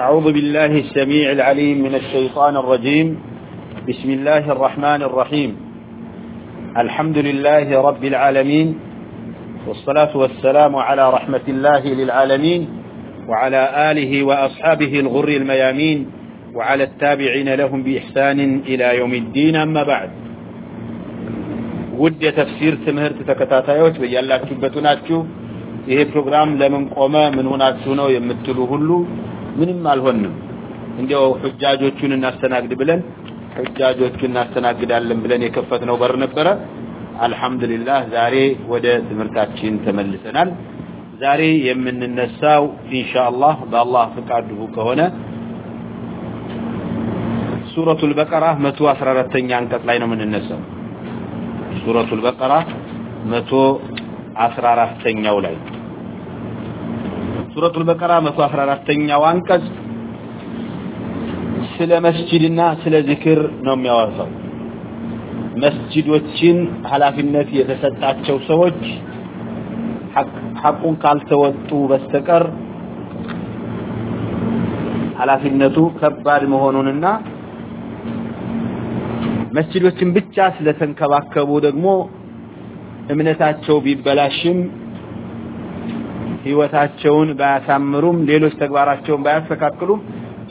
أعوذ بالله السميع العليم من الشيطان الرجيم. بسم الله الرحمن الرحيم. الحمد لله رب العالمين، والصلاة والسلام على رحمة الله للعالمين، وعلى آله وأصحابه الغر الميامين، وعلى التابعين لهم بإحسان إلى يوم الدين، أما بعد. ود تفسير تمهر تتكتاتايوش بيالاك شبتناتشو ይሄ ፕሮግራም لمن ቆመ من هناك ነው يمتلوه ሁሉ ምንም አልሆንም እንዲያው ሑጃጆቹን እናስተናግድ ብለን ሑጃጆቹን እናስተናግዳለን ብለን የከፈትነው በር ነበረ አልহামዱሊላህ ዛሬ ወደ ትምህርታችን ተመልሰናል ዛሬ የምንነሳው ኢንሻአላህ በአላህ ፍቃድሁ ከሆነ ሱረቱ አልበቀራ 114ኛ አንቀጽ ላይ ነው የምንነሳው ሱረቱ አልበቀራ 114ኛው ላይ ነው ሱረቱ አልበቀራ 114ኛው አንቀጽ ስለ መስጂድና ስለ ዚክር ነው የሚያወራው መስጂዶችን ሐላፊነት የተሰጣቸው ሰዎች ሐቁን ካልተወጡ በስተቀር ሐላፊነቱ ከባድ መሆኑንና መስጂዶችን ብቻ ስለተንከባከቡ ደግሞ እምነታቸው ቢበላሽም ህይወታቸውን ባያሳምሩም ሌሎች ተግባራቸውን ባያስተካክሉም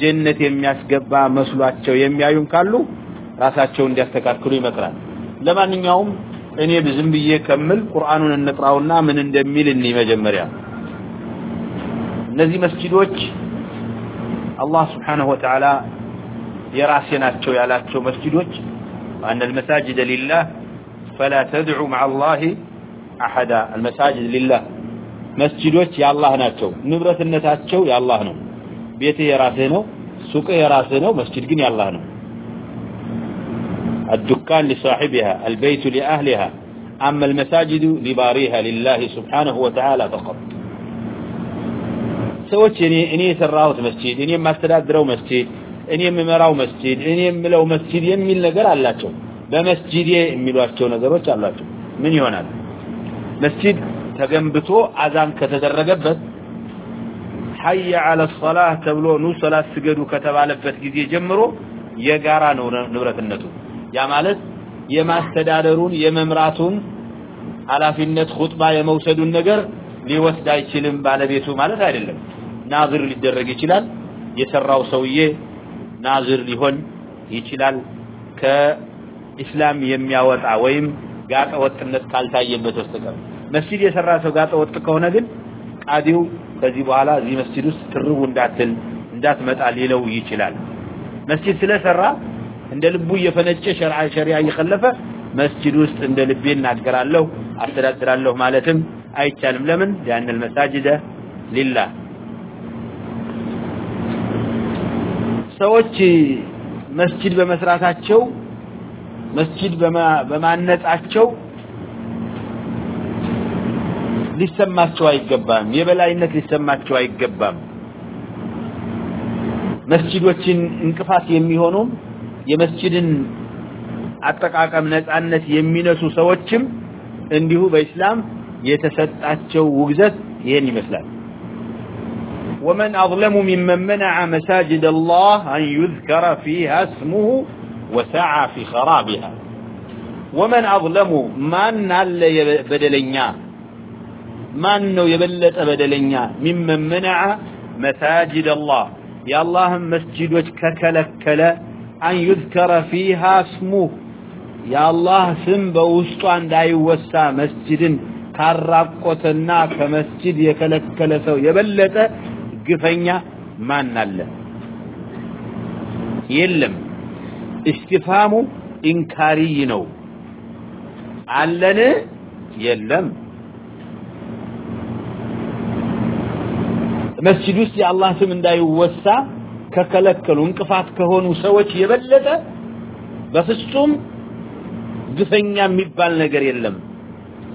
ጀነት የሚያስገባ መስሏቸው የሚያዩም ካሉ ራሳቸውን እንዲያስተካክሉ ይመክራል ለማንኛውም እኔ ዝም ብዬ ከምል ቁርአኑን እንቅራውና ምን እንደሚል እኒ መጀመሪያ እነዚህ መስጂዶች አላህ Subhanahu Wa Ta'ala የራሴ ናቸው ያላቸው መስጂዶች وأن المساجد لله فلا تدعوا مع الله أحدا المساجد لله መስጂዶች የአላህ ናቸው ንብረትነታቸው የአላህ ነው ቤትህ የራስህ ነው ሱቅህ የራስህ ነው መስጂድ ግን የአላህ ነው الدكان لصاحبها البيت لأهلها أما المساجد لباريها لله سبحانه وتعالى فقط ሰዎች እኔ እኔ የሰራሁት መስጂድ እኔ የማስተዳድረው መስጂድ እኔ የምመራው መስጂድ እኔ የምለው መስጂድ የሚል ነገር አላቸው በመስጂድ የሚሏቸው ነገሮች አላቸው ምን ይሆናል መስጂድ ተገንብቶ አዛን ከተደረገበት حي على الصلاه ተብሎ ኑ ሶላት ስገዱ ከተባለበት ጊዜ ጀምሮ የጋራ ነው ንብረትነቱ ያ ማለት የማስተዳደሩን የመምራቱን ኃላፊነት ኹጥባ የመውሰዱን ነገር ሊወስድ አይችልም ባለቤቱ ማለት አይደለም ናዝር ሊደረግ ይችላል የሰራው ሰውዬ ናዝር ሊሆን ይችላል ከኢስላም የሚያወጣ ወይም ጋጠ ወጥነት ካልታየበት በስተቀር መስጂድ የሰራ ሰው ጋር ተወጥ ከሆነ ግን ቃዲው ከዚህ በኋላ እዚህ መስጂድ ውስጥ ትርቡ እንዳትል እንዳትመጣ ሊለው ይችላል። መስጂድ ስለሰራ እንደ ልቡ እየፈነጨ ሸርዓ ሸሪዓ እየከለፈ መስጂድ ውስጥ እንደ ልቤ እናገራለሁ አስተዳድራለሁ ማለትም አይቻልም። ለምን ያን መሳጅደ ሊላ ሰዎች መስጂድ በመስራታቸው መስጂድ በማነጻቸው ሊሰማቸው አይገባም የበላይነት ሊሰማቸው አይገባም መስጂዶችን እንቅፋት የሚሆኑም የመስጂድን አጠቃቀም ነፃነት የሚነሱ ሰዎችም እንዲሁ በእስላም የተሰጣቸው ውግዘት ይሄን ይመስላል ومن أظلم ممن منع مساجد الله أن يذكر فيها اسمه وسعى في خرابها ومن أظلم من نال بدلنيا ማን ነው የበለጠ በደለኛ ሚመመነዐ መሳጅድ አላህ የአላህን መስጂዶች ከከለከለ አን ዩዝከረ ፊሃ ስሙህ የአላህ ስም በውስጧ እንዳይወሳ መስጂድን ካራቆተና ከመስጂድ የከለከለ ሰው የበለጠ ግፈኛ ማን አለ የለም እስቲፋሙ ኢንካሪይ ነው አለን የለም መስጂድ ውስጥ የአላህ ስም እንዳይወሳ ከከለከሉ እንቅፋት ከሆኑ ሰዎች የበለጠ በፍጹም ግፈኛ የሚባል ነገር የለም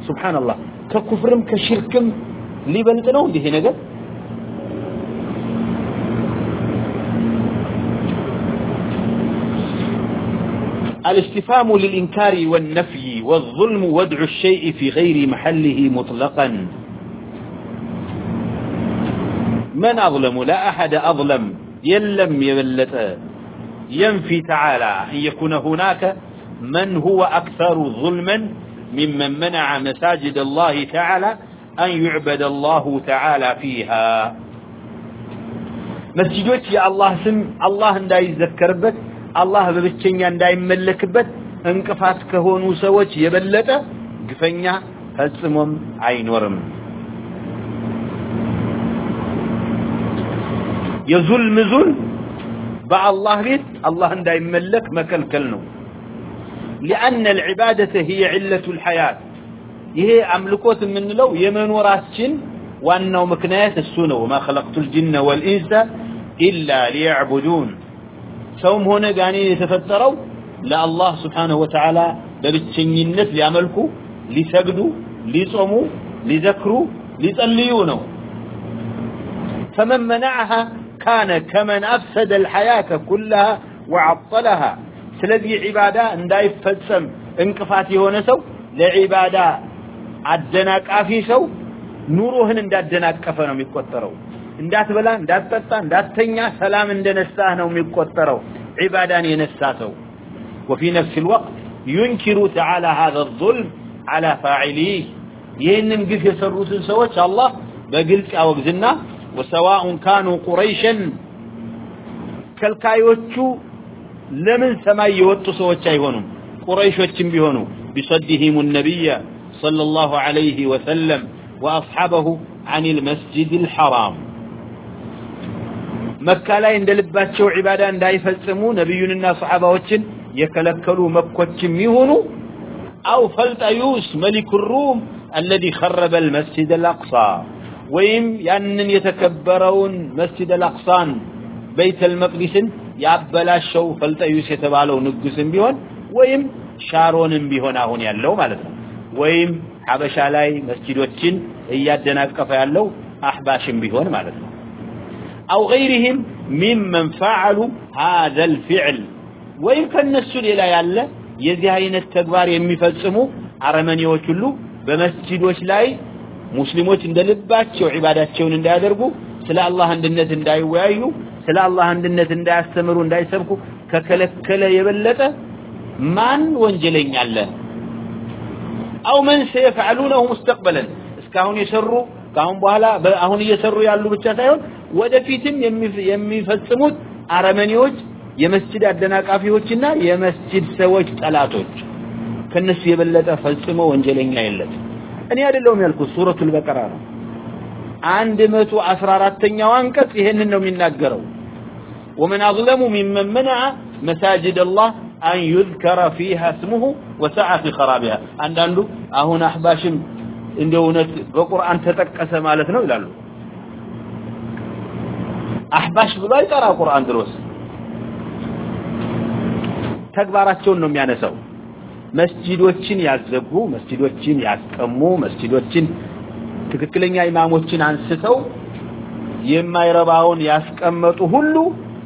ሱብሃንአላህ ከኩፍርም ከሽርክም ሊበልጥ ነው እንዲህ ነገር الاستفهام للإنكار والنفي والظلم ودع الشيء في غير محله مطلقا من أظلم؟ لا أحد أظلم. يلم يبلت ينفي تعالى. أن يكون هناك من هو أكثر ظلما ممن منع مساجد الله تعالى أن يعبد الله تعالى فيها. مسجدوك يا الله سم الله عند يذكر بك الله ببتشن ببتشنيا اندا يملكبت انقفات هون سوك يبلت. قفنيا فالسمم عين ورم. የዙልም ዙል በአላህ ቤት አላህ እንዳይመለክ መከልከል ነው لأن العبادة هي علة الحياة ይሄ አምልኮት የምንለው የመኖራችን ዋናው ምክንያት እሱ ነው ما خلقت الجن والإنس إلا ليعبدون ሰውም ሆነ ጋኔን የተፈጠረው ለአላህ ስብሓንሁ ወተዓላ በብቸኝነት ሊያመልኩ ሊሰግዱ ሊጾሙ ሊዘክሩ ሊጸልዩ ነው فمن منعها كان كمن أفسد الحياة كلها وعطلها ስለዚህ ዒባዳ እንዳይፈጸም እንቅፋት የሆነ ሰው ለዒባዳ አደናቃፊ ሰው ኑሮህን እንዳደናቀፈ ነው የሚቆጠረው እንዳትበላ እንዳትጠጣ እንዳትተኛ ሰላም እንደነሳህ ነው የሚቆጠረው ዒባዳን የነሳ ሰው وفي نفس الوقت ينكر تعالى هذا الظلم على فاعليه ይህንን ግፍ የሰሩትን ሰዎች አላህ በግልጽ ያወግዝና وسواء كانوا قريشا ከልካዮቹ ለምን ሰማይ የወጡ ሰዎች አይሆኑም ቁረይሾችም ቢሆኑ بصدهم النبي صلى الله عليه وسلم وأصحابه عن المسجد الحرام مكة لا يندلباتشو عبادة انداي فلسمو نبينا صحابة يكلكلوا مكة ميهونو أو فلتيوس ملك الروم الذي خرب المسجد الأقصى ወይም ያንን የተከበረውን መስጂድ አልአክሳን ቤተ መቅዲስን ያበላሸው ፈልጠዩስ የተባለው ንጉስም ቢሆን ወይም ሻሮንም ቢሆን አሁን ያለው ማለት ነው ወይም ሀበሻ ላይ መስጂዶችን እያደናቀፈ ያለው አህባሽም ቢሆን ማለት ነው አው ገይርህም ሚመን ፈዐሉ ሀዘ ልፍዕል ወይም ከእነሱ ሌላ ያለ የዚህ አይነት ተግባር የሚፈጽሙ አረመኔዎች ሁሉ በመስጂዶች ላይ ሙስሊሞች እንደልባቸው ዒባዳቸውን እንዳያደርጉ ስለ አላህ አንድነት እንዳይወያዩ ስለ አላህ አንድነት እንዳያስተምሩ እንዳይሰብኩ ከከለከለ የበለጠ ማን ወንጀለኛ አለ አው ማን سيفعلونه مستقبلا እስካሁን የሰሩ ካሁን በኋላ አሁን እየሰሩ ያሉ ብቻ ሳይሆን ወደፊትም የሚፈጽሙት አረመኔዎች የመስጂድ አደናቃፊዎችና የመስጂድ ሰዎች ጠላቶች ከነሱ የበለጠ ፈጽሞ ወንጀለኛ የለም እኔ አይደለሁም ያልኩት ሱረቱል በቀራ ነው አንድ መቶ አስራ አራተኛው አንቀጽ ይሄንን ነው የሚናገረው ومن أظلم ممن منع مساجد الله أن يذكر فيها اسمه وسعى في خرابها عندنا هنا أحباشم እንደ እውነት በቁርአን ተጠቀሰ ማለት ነው ይላሉ አህባሽ ብሎ አይጠራ ቁርአን ድሮስ ተግባራቸውን ነው የሚያነሳው መስጂዶችን ያዘጉ መስጂዶችን ያስቀሙ መስጂዶችን ትክክለኛ ኢማሞችን አንስተው የማይረባውን ያስቀመጡ ሁሉ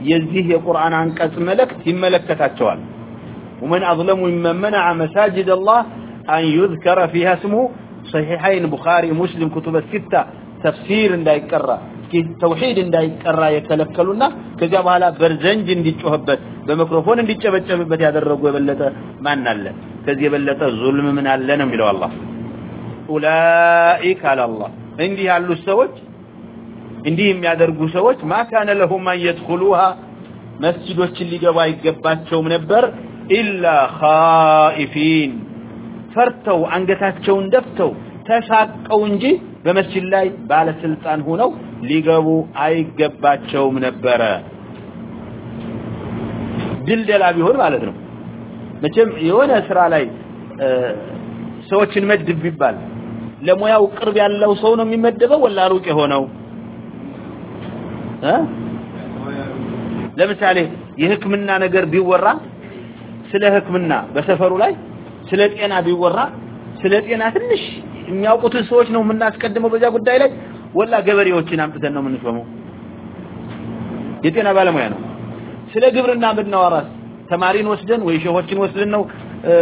የዚህ የቁርአን አንቀጽ መልእክት ይመለከታቸዋል ومن أظلم ممن منع مساجد الله أن يذكر فيها اسمه صحيحين بخاري مسلم كتب الستة تفسير لا يكرر توحيد لا يكرر يكلكلنا كذا بحالا برزنج اندي تشوهبت بميكروفون اندي تشبت ያደረጉ የበለጠ ማን አለ ከዚህ የበለጠ ዙልም ምን አለ ነው የሚለው አላህ ኡላኢክ አለ አላህ እንዲህ ያሉ ሰዎች እንዲህ የሚያደርጉ ሰዎች ማ ካነ ለሁም አን የድኹሉሃ መስጂዶችን ሊገባ አይገባቸውም ነበር ኢላ ኻኢፊን ፈርተው አንገታቸውን ደፍተው ተሳቀው እንጂ በመስጂድ ላይ ባለ ስልጣን ሆነው ሊገቡ አይገባቸውም ነበረ ድልደላ ቢሆን ማለት ነው መቼም የሆነ ስራ ላይ ሰዎችን መድብ ይባል ለሙያው ቅርብ ያለው ሰው ነው የሚመደበው ወላ ሩቅ የሆነው እ ለምሳሌ የህክምና ነገር ቢወራ ስለ ህክምና በሰፈሩ ላይ ስለ ጤና ቢወራ ስለ ጤና ትንሽ የሚያውቁትን ሰዎች ነው የምናስቀድመው በዛ ጉዳይ ላይ ወላ ገበሬዎችን አምጥተን ነው የምንሾመው የጤና ባለሙያ ነው ስለ ግብርና ብናወራስ ተማሪን ወስደን ወይ ሸሆችን ወስደን ነው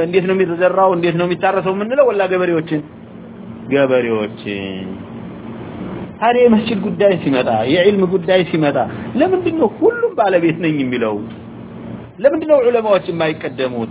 እንዴት ነው የሚተዘራው እንዴት ነው የሚታረሰው የምንለው ወላ ገበሬዎችን ገበሬዎችን ታዲያ የመስጅድ ጉዳይ ሲመጣ የዕልም ጉዳይ ሲመጣ ለምንድን ነው ሁሉም ባለቤት ነኝ የሚለው ለምንድን ነው ዑለማዎች የማይቀደሙት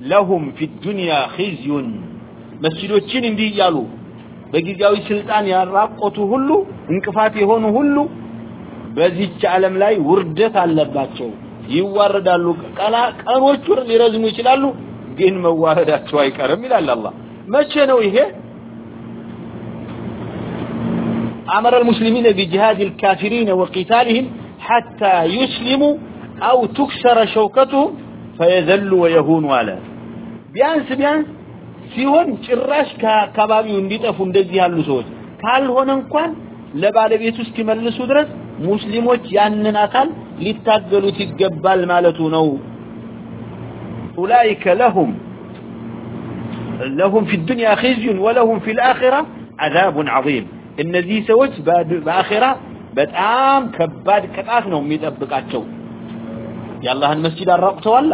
لهم في الدنيا خزي. مسجدوچين اندي يالو بغيزياوي سلطان يا راقوتو كله انقفات يهونو كله بزيچ عالم لاي وردت አለባቸው። ይዋረዳሉ። ቀላ ቀሮቹ ሊረዝሙ ይችላሉ ግን መዋረዳቸው አይቀርም ይላል الله መቼ ነው ይሄ? امر المسلمين بجهاد الكافرين وقتالهم حتى يسلموا او تكسر شوكتهم فيذل ويهون عليه ቢያንስ ቢያንስ ሲሆን ጭራሽ ከአካባቢው እንዲጠፉ እንደዚህ ያሉ ሰዎች ካልሆነ እንኳን ለባለቤቱ እስኪመልሱ ድረስ ሙስሊሞች ያንን አካል ሊታገሉት ይገባል ማለቱ ነው ኡላይከ ለሁም ለሁም ፊ ዱንያ ኺዝዩን ወለሁም ፊ ልአኺራ አዛቡን ዐዚም እነዚህ ሰዎች በአኺራ በጣም ከባድ ቅጣት ነው የሚጠብቃቸው የአላህን መስጂድ አራቁተዋላ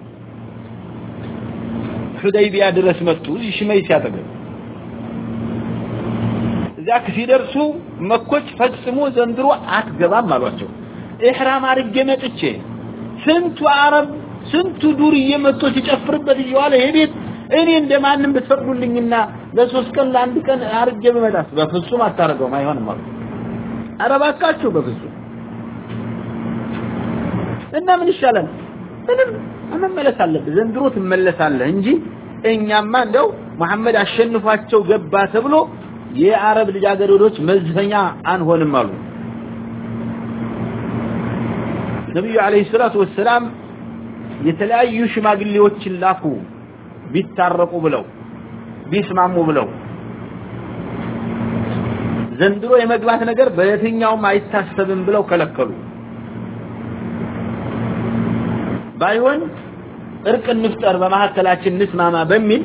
ሑደይቢያ ድረስ መጡ እዚህ ሽመይስ ያጠገብ እዚያ ሲደርሱ መኮች ፈጽሞ ዘንድሮ አትገባም አሏቸው ኢሕራም አድርጌ መጥቼ ስንቱ አረብ ስንቱ ዱር እየመጥቶ ሲጨፍርበት እየዋለ ይሄ ቤት እኔ እንደማንም ብትፈቅዱልኝና ለሶስት ቀን ለአንድ ቀን አርጀ በመጣስ በፍጹም አታረገውም አይሆንም አሉ አረባካቸው በፍጹም እና ምን ይሻላል چلاؤ بیس مام کو بلاؤ احمد نگر بلاؤ کلک کرو ባይሆን እርቅ እንፍጠር በማከላችን ንስማማ በሚል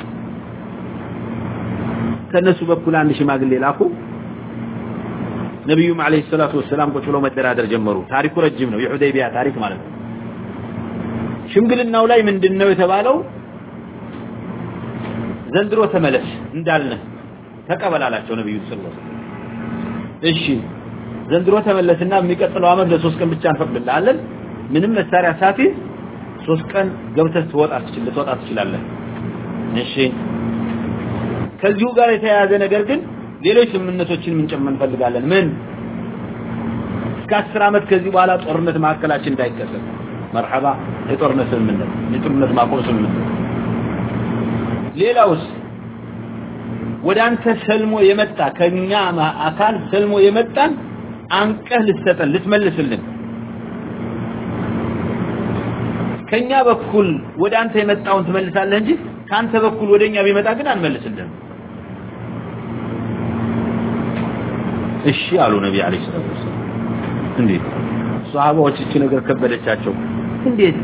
ከነሱ በኩል አንድ ሽማግሌ ላኩ ነብዩ ማለይ ሰላቱ ወሰላም ቆጥሎ መደራደር ጀመሩ ታሪኩ ረጅም ነው የሁዴቢያ ታሪክ ማለት ነው ሽምግልናው ላይ ምንድነው የተባለው ዘንድሮ ተመለስ እንዳልነ ተቀበላላቸው ነብዩ ሰለላሁ እሺ ዘንድሮ ተመለስና የሚቀጥለው አመት ለሶስት ቀን ብቻ እንፈቅድልሃለን ምንም መሳሪያ ሳትይዝ ሶስት ቀን ገብተህ ትወጣ ትችላለህ ትወጣ ትችላለህ እሺ ከዚሁ ጋር የተያያዘ ነገር ግን ሌሎች ስምምነቶችን ምን ጨመን እንፈልጋለን ምን እስከ አስር ዓመት ከዚህ በኋላ ጦርነት ማዕከላችን እንዳይከሰት መርሐባ የጦርነት ስምምነት የጦርነት ማቆም ስምምነት ሌላውስ ወደ አንተ ሰልሞ የመጣ ከኛ አካል ሰልሞ የመጣን አንቀህ ልትሰጠን ልትመልስልን ከኛ በኩል ወደ አንተ የመጣውን ትመልሳለህ እንጂ ካንተ በኩል ወደኛ ቢመጣ ግን አንመልስልህም እሺ አሉ ነብይ አለይሂ ሰላሁ እንዴት ሷሃቦች እቺ ነገር ከበደቻቸው እንዴት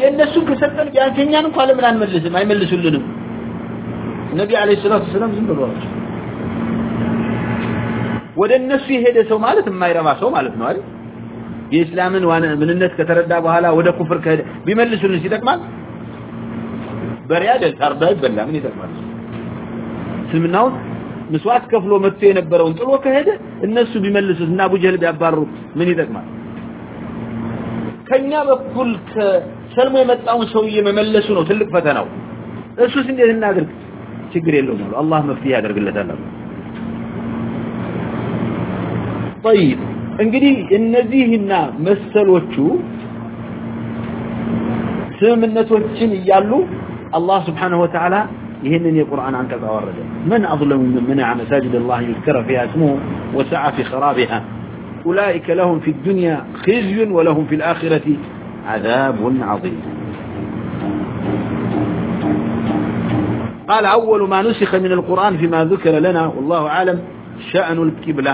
የእነሱ ከሰጠን ያገኛን እንኳን ለምን አንመልስም አይመልሱልንም ነብይ አለይሂ ሰላሁ ሰላም ዝም ብሏቸው ወደ እነሱ የሄደ ሰው ማለት የማይረባ ሰው ማለት ነው አይደል የእስላምን ምንነት ከተረዳ በኋላ ወደ ኩፍር ከሄደ ቢመልሱልን ይጠቅማል በሪያ ታርዳ ይበላ ምን ይጠቅማል እስልምናውን መስዋዕት ከፍሎ መጥቶ የነበረውን ጥሎ ከሄደ እነሱ ቢመልሱት እና አቡ ጀህል ቢያባሩ ምን ይጠቅማል ከኛ በኩል ከሰልሞ የመጣውን ሰውዬ መመለሱ ነው ትልቅ ፈተናው እሱስ እንዴት እናድርግ ችግር የለውም አሉ አላህ መፍትሄ ያደርግለታል አሉ طيب እንግዲህ እነዚህና መሰሎቹ ስምምነቶችን እያሉ አላህ ስብሓንሁ ወተዓላ ይህንን የቁርአን አንቀጽ አወረደ من أظلم من منع مساجد الله يذكر فيها اسمه وسعى في خرابها أولئك لهم في الدنيا خزي ولهم في الآخرة عذاب عظيم قال أول ما نسخ من القرآن فيما ذكر لنا والله عالم شأن الكبلة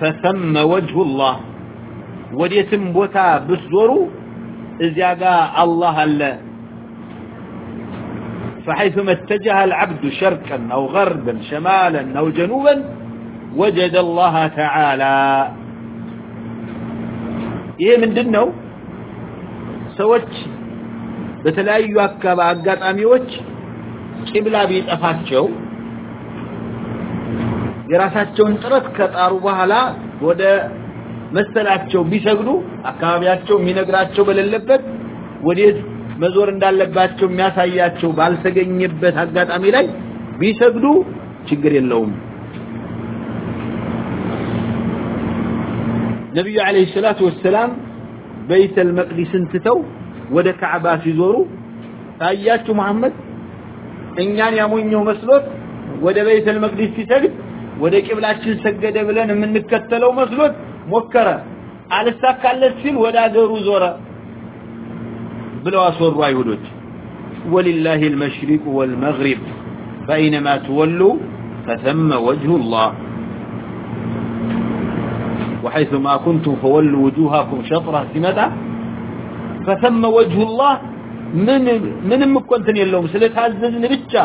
ፈሰመ ወጅሁ ላህ ወዴትም ቦታ ብትዞሩ እዚያ ጋር አላህ አለ فحيثما اتجه العبد شرقا أو غربا شمالا أو جنوبا وجد الله تعالى ይሄ ምንድን ነው ሰዎች በተለያዩ አጋጣሚዎች ቂብላ ቢጠፋቸው የራሳቸውን ጥረት ከጣሩ በኋላ ወደ መሰላቸው ቢሰግዱ አካባቢያቸው የሚነግራቸው በሌለበት ወዴት መዞር እንዳለባቸው የሚያሳያቸው ባልተገኘበት አጋጣሚ ላይ ቢሰግዱ ችግር የለውም ነቢዩ አለይሂ ሰላቱ ወሰላም ቤተ መቅዲስን ትተው ወደ ካዕባ ሲዞሩ ታያችሁ መሐመድ እኛን ያሞኘው መስሎት ወደ ቤተ መቅዲስ ሲሰግድ ወደ ቂብላችን ሰገደ ብለን የምንከተለው መስሎት ሞከረ አልሳካለት ሲል ወደ አገሩ ዞረ ብለው አስወሩ አይሁዶች ወሊላሂ المشرق والمغرب فأينما تولوا فثم وجه الله وحيث ما كنتم فولوا وجوهكم شطرة سمتا فثم وجه الله من من مكنتن يلوم سلتعززن بچا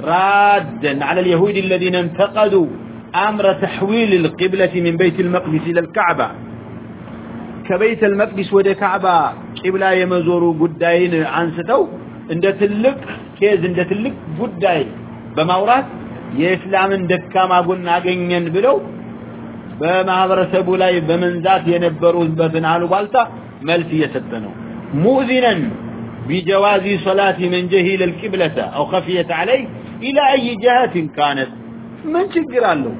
رادا على اليهود الذين انتقدوا أمر تحويل القبلة من بيت المقدس إلى الكعبة كبيت المقدس ودى كعبة قبلة يمزوروا قدائين عنستو عند تلك كيز عند تلك قدائي بمورات የእስላም ደካማ ጎን አገኘን ብለው በማህበረሰቡ ላይ በመንዛት የነበሩበትን አሉባልታ መልስ እየሰጠ ነው ሙእዚነን بجواز صلاة من جهل القبلة أو خفيت عليه إلى أي جهة كانت من شكر له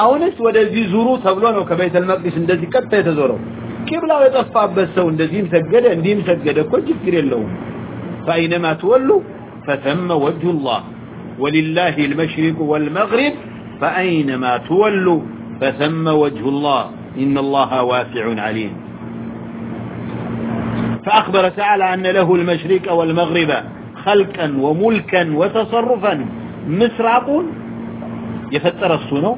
አሁንስ ወደዚህ ዙሩ ተብሎ ነው ከቤተል መቅዲስ እንደዚህ ቀጥታ የተዞረው ቂብላው የጠፋበት ሰው እንደዚህም ሰገደ እንዲህም ሰገደ እኮ ችግር የለውም فأينما تولوا فثم وجه الله ولله المشرق والمغرب فأينما تولوا فثم وجه الله إن الله واسع عليم فأخبر تعالى أن له المشرق والمغرب خلقا وملكا وتصرفا مسرق يفتر السنو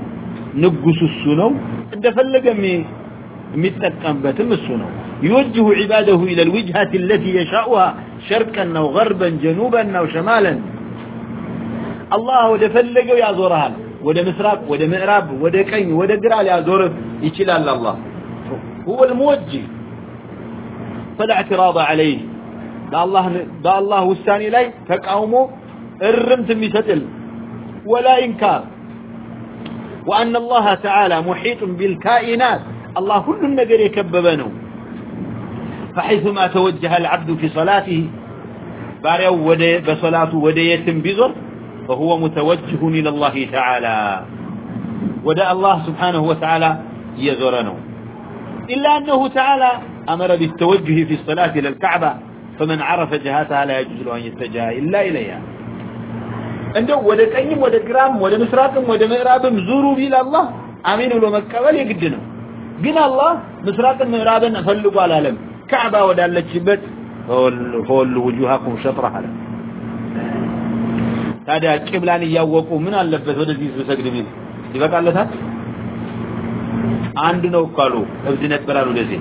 ንጉስ እሱ ነው እንደፈለገ የሚጠቀምበትም እሱ ነው يوجه عباده إلى الوجهة التي يشاؤها شرقا أو غربا جنوبا أو شمالا الله ودفلقه يعزورها وده مسراق وده مئراب وده كين وده قرال يعزوره يشلال الله هو الموجه فلا اعتراض عليه دا الله دا الله والثاني لا تقاومه الرمت ولا انكار وان الله تعالى محيط بالكائنات الله كل النجر يكببنه فحيثما توجه العبد في صلاته باريو ودي بصلاته وديت بزر فهو متوجه الى الله تعالى ودى الله سبحانه وتعالى يزورنه الا انه تعالى امر بالتوجه في الصلاه الى الكعبه فمن عرف جهاتها لا يجوز له ان يتجه الا اليها እንደው ወደ ቀኝም ወደ ግራም ወደ ምስራቅም ወደ ምዕራብም ዙሩ ቢል አላህ አሚን ብሎ መቀበል የግድ ነው ግን አላህ ምስራቅን ምዕራብን ፈልጉ አላለም ካዕባ ወዳለችበት ፈወሉ ውጁሃኩም ሸጥረህ አለ ታዲያ ቂብላን እያወቁ ምን አለበት ወደዚህ ብሰግድ ቢል ይበቃለታል አንድ ነው እኮ አሉ እብድ ነበር አሉ ደዚህ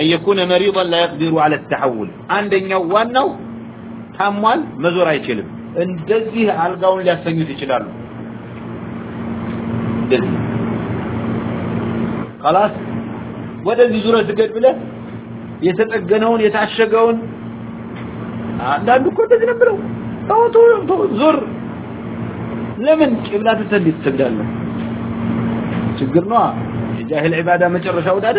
ان يكون مريضا لا يقدر على التحول አንደኛው ዋናው ታሟል መዞር አይችልም እንደዚህ አልጋውን ሊያሰኙት ይችላሉ እንደዚህ خلاص ወደዚህ ዙረት ስገድ ብለህ የተጠገነውን የታሸገውን አንዳንዱ እኮ እንደዚህ ነበረው ተውቶ ዙር ለምን ቂብላ ትሰግድ ትሰግዳለህ ችግር ነው የጃሂል ዒባዳ መጨረሻ ወዳደ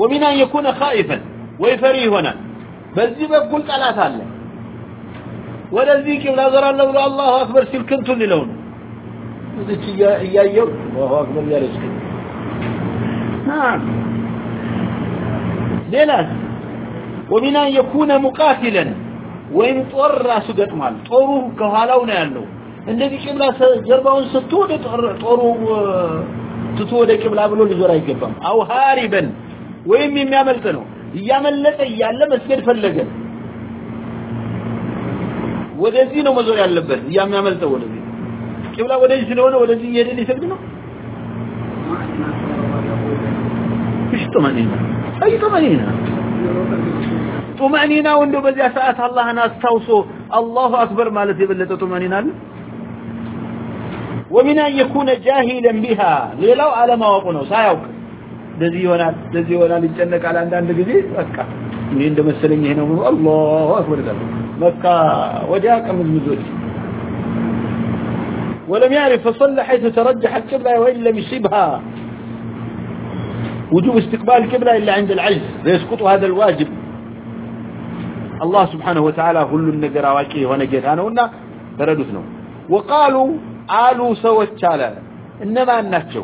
ومن أن يكون خائفا ويفري هنا በዚህ በኩል ጠላት አለ ወደዚህ ቂብላ ዞራለሁ ብሎ አላሁ አክበር ሲል ክንቱን ሊለው ነው እዚች እያየው አላሁ አክበር እያለች ሌላስ ومن أن يكون مقاتلا ወይም ጦር ራሱ ገጥሟል ጦሩ ከኋላው ነው ያለው እንደዚህ ቂብላ ጀርባውን ስቶ ወደ ጦሩ ትቶ ወደ ቂብላ ብሎ ሊዞር አይገባም አው ሃሪበን ወይም የሚያመልጥ ነው እያመለጠ እያለ መስገድ ፈለገ ወደዚህ ነው መዞር ያለበት እያሚያመልጠው ወደዚህ ቂብላ ወደዚህ ስለሆነ ወደዚህ እየሄደ ሊሰግድ ነው እሺ طمأنينة أي طمأنينة طمأنينة وندو بزي ساعات الله ناس توصو الله أكبر مالت يبلت طمأنينة ومن أن يكون جاهلا بها ليلو على ما وقنه سايوك دزي يونال دزي يونال يتجنك على عندان دقزي مكة إني عند مسلني هنا الله أكبر قال مكة وجاك مزمزوج ولم يعرف فصلى حيث ترجح القبلة وإن لم يصيبها وجوب استقبال القبلة إلا عند العجز فيسقط هذا الواجب الله سبحانه وتعالى كل النقر واكيه ونجيت أنا ونا تردثنا وقالوا آلوا سوى التالى إنما الناتشو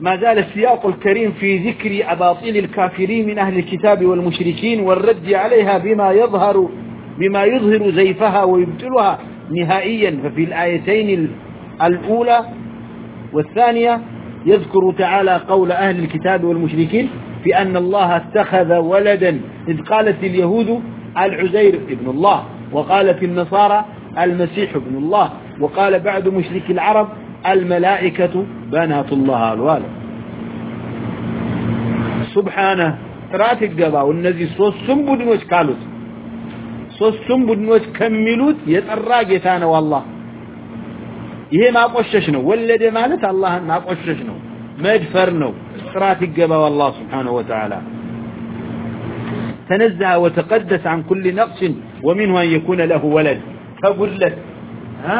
ما زال السياق الكريم في ذكر أباطيل الكافرين من أهل الكتاب والمشركين والرد عليها بما يظهر بما يظهر زيفها ويبتلها نهائيا. ففي الآيتين الأولى والثانية يذكر تعالى قول أهل الكتاب والمشركين في أن الله اتخذ ولدا. إذ قالت اليهود العزير ابن الله، وقالت النصارى المسيح ابن الله، وقال بعد مشرك العرب الملائكة بنات الله الوالد سبحانه رات القبا والنزي صوصم بدنوش قالوت صوصم بدنوش كملوت يترى جيتانا والله ይሄ ማቆሸሽ ነው ወለደ ማለት አላህን ማቆሸሽ ነው መድፈር ነው ጥራት ይገባው አላህ Subhanahu Wa Ta'ala تنزه وتقدس عن كل نقص ومنه أن يكون له ولد فقلت ها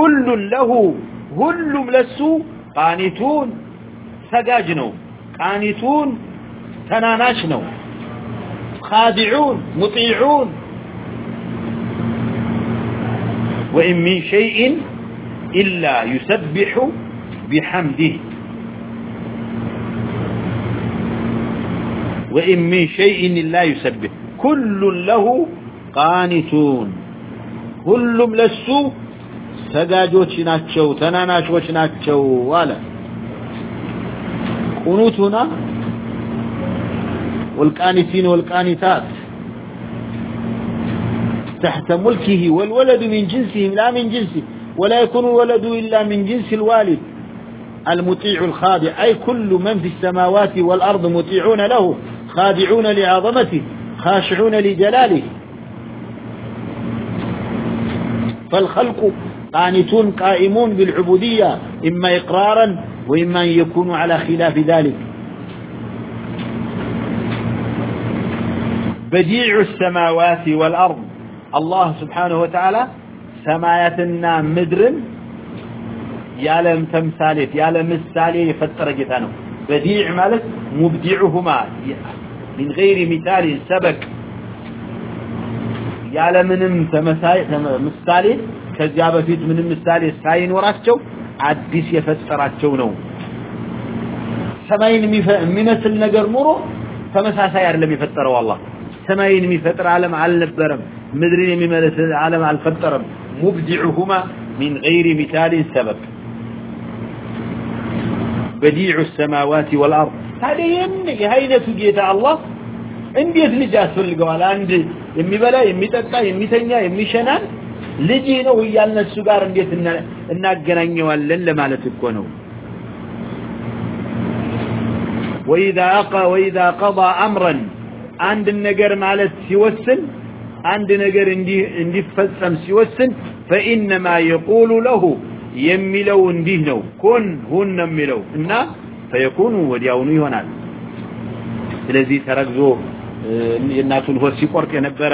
كل له هلم ملسو قانتون سجاجنو قانتون تناناشنو خادعون مطيعون وإن من شيء إلا يسبح بحمده وإن من شيء إلا يسبح كل له قانتون كل لسو سجاجوش ناتشو تناناشوش ناتشو ولا قنوتنا والقانتين والقانتات تحت ملكه والولد من جنسهم لا من جنسه ولا يكون الولد إلا من جنس الوالد المطيع الخاضع أي كل من في السماوات والأرض مطيعون له خادعون لعظمته خاشعون لجلاله فالخلق قانتون قائمون بالعبودية، إما إقرارا وإما أن يكونوا على خلاف ذلك. بديع السماوات والأرض. الله سبحانه وتعالى سماياتنا مدر يعلم تمثاليت يعلم مثالي يفتر جتانه بديع مالك مبدعهما. من غير مثال سبك يعلم من مثالي كذاب فيت من مثالي ساين وراتشو عديس يفتراتشو نو سماين ميمثل نجر نورو تمساسا يعلم يفتره والله سماين ميفتر عالم على النبرم مدرين مملس العالم على الفترم مبدعهما من غير مثال سبب بديع السماوات والأرض هذا يمنع هينة جيتا الله እንዴት ልጅ ያስፈልገዋል አንድ የሚበላ የሚጠጣ የሚተኛ የሚሸናን ልጅ ነው እያልነሱ ጋር እንዴት እናገናኘዋለን ለማለት እኮ ነው وإذا أقى وإذا قضى أمرا عند النجر مالت سيوسن عند نجر اندي فسم سيوسن فإنما يقول له يملو انديه نو كن هن ملو إنا فيكون ودياونو يهونال ስለዚህ ተረግዞ የእናቱን ሆድ ሲቆርጥ የነበረ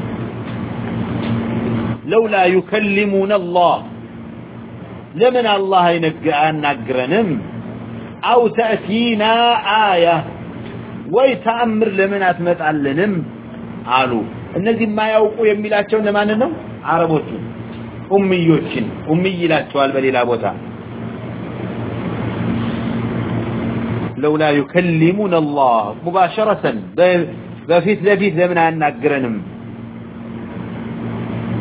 لولا يكلمون الله. لمن الله ينقعنا نقرنم أو تأتينا آية. ويتأمر لمن أتمت أتمتعلنم. قالوا. النزي ما يوقو يمي لا تشون لما ننم عربوتهم أميوتهم أمي لا لاتوا البلي لابوتها لولا يكلمون الله. مباشرة. بفيت لفيت لمن أن نقرنم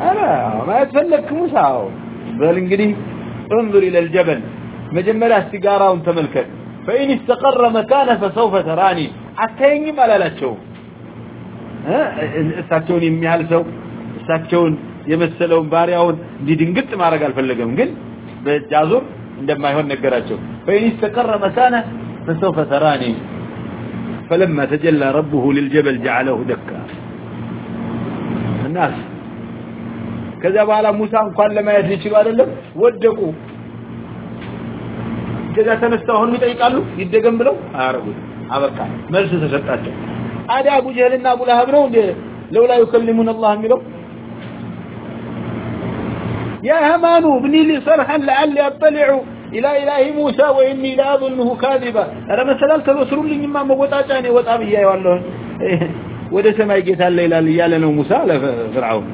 ሊ አረ ማየት ፈለክ ሙሳ በል እንግዲህ انظر الى الجبل መጀመሪያ ሲጋራውን ተመልከት فإن استقر مكانه فسوف تراني አታየኝም አላላቸው እሳቸውን የሚያህል ሰው እሳቸውን የመሰለውን ባሪያውን እንዲድንግጥ ማድረግ አልፈለገም ግን በጃዙር እንደማይሆን ነገራቸው فإن استقر مكانه فسوف تراني فلما تجلى ربه للجبل جعله دكا الناس ከዚያ በኋላ ሙሳ እንኳን ለማየት ይችላል አይደለም ወደቁ ከዛ ተነስተው አሁን ይጠይቃሉ ይደገም ብለው አያረጉ አበቃ መልስ ተሰጣቸው አዲያ አቡ ጀህልና አቡ ለሀብ ነው እንዴ ለውላ ይከልሙን الله የሚለው يا همان ابن لي صرحا لعل يطلع الى اله موسى واني لا اظنه كاذبا انا مثلا تلوسرون لي ما مغطاطه اني وطا بيا يوالو ወደ ሰማይ ጌታ አለ ይላል ያለ ነው ሙሳ ለፍርዓውን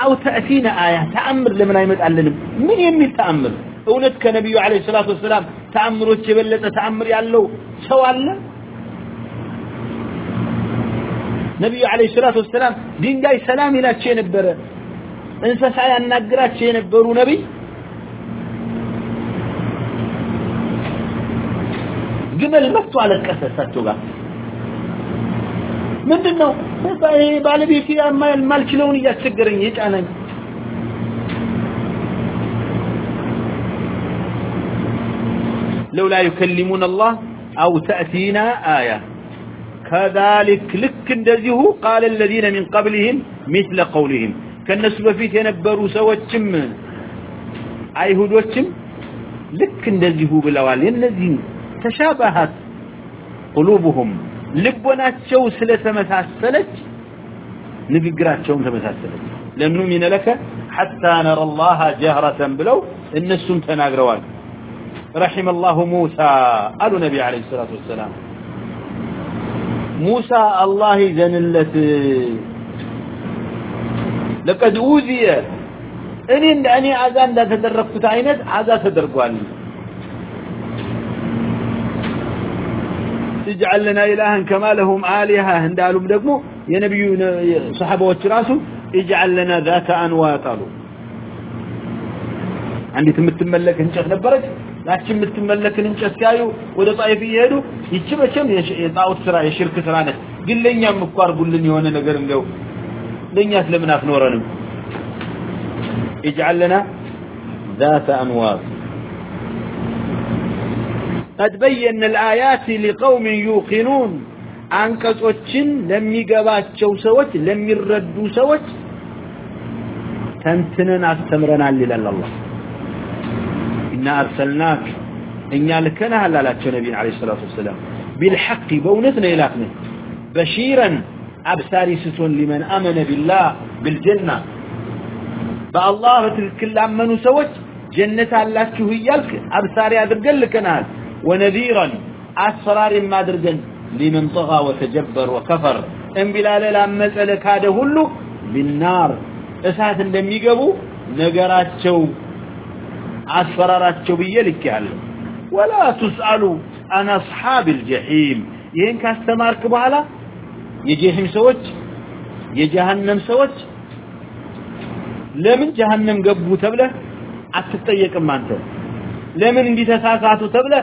او تأتينا آية. تأمر لمن أيمت ألنم من يمي تأمر؟ أولد كنبي عليه الصلاة والسلام. تأمر وتشبلة تأمر يعلو سوى الله؟ نبي عليه الصلاة والسلام. دين جاي سلام إلى تشين بره انسا سعي أن نقرأ تشين بره نبي؟ جمل مفتو على الكسر ساتوغا. ምንድነው ባለቤት ማልችለውን እያስቸገረኝ የጫነኝ لولا يكلمون الله أو تأتينا آية كذلك لك اندزه قال الذين من قبلهم مثل قولهم كالنسو بفيت ينبروا سواتشم አይሁዶችም ልክ እንደዚሁ ብለዋል የነዚህ ተሻባሃት قلوبهم ልቦናቸው ስለተመሳሰለች ንግግራቸውም ተመሳሰለች ለኑሚነ ለከ حتى نرى الله جهرة ብለው እነሱም ተናግረዋል رحم الله موسى قالوا نبي عليه الصلاة والسلام موسى الله زنلت لقد أوذي أني أني أذان لا تدركت عينت عذا تدركوال اجعل لنا إلها كما لهم آلهة. هندالهم دقمو يا نبي صحابة والتراسو اجعل لنا ذات أنواطالو عندي تم تملك هنشخ نبرك لكن تم تملك هنشخ سايو وده طائف إيهدو يتشبه كم يطاو السراء يشرك سرانك قل لن يمكوار قل لن يوانا نقرن لو. لن يسلمنا في نورانم. اجعل لنا ذات أنواطالو قد بينا الآيات لقوم يوقنون አንቀጾችን ለሚገባቸው ሰዎች ለሚረዱ ሰዎች ተንትነን አስተምረናል ይላል አላህ إنا أرسلناك إنا لكنا هلا لا نبي عليه الصلاة والسلام بالحق بونتنا إلاكنا بشيرا أبساري ستون لمن أمن بالله بالجنة فالله تلك أمنوا سوت جنة الله شهيالك أبساري أدرقل لكنا ونذيرا، أسرار مادرجا لمن طغى وتجبر وكفر. ان بلا ليلة مسألة كاد هلو بالنار. أساس لم يقبوا نقرات شو، أسرارات شو بيلك ولا تسألوا عن أصحاب الجحيم. يهن كاستمارك بحالا يجيهم سوج يجهنم سوج لمن جهنم قبو تبله؟ أتتطيق مانتو لمن بيتساساتو تبله؟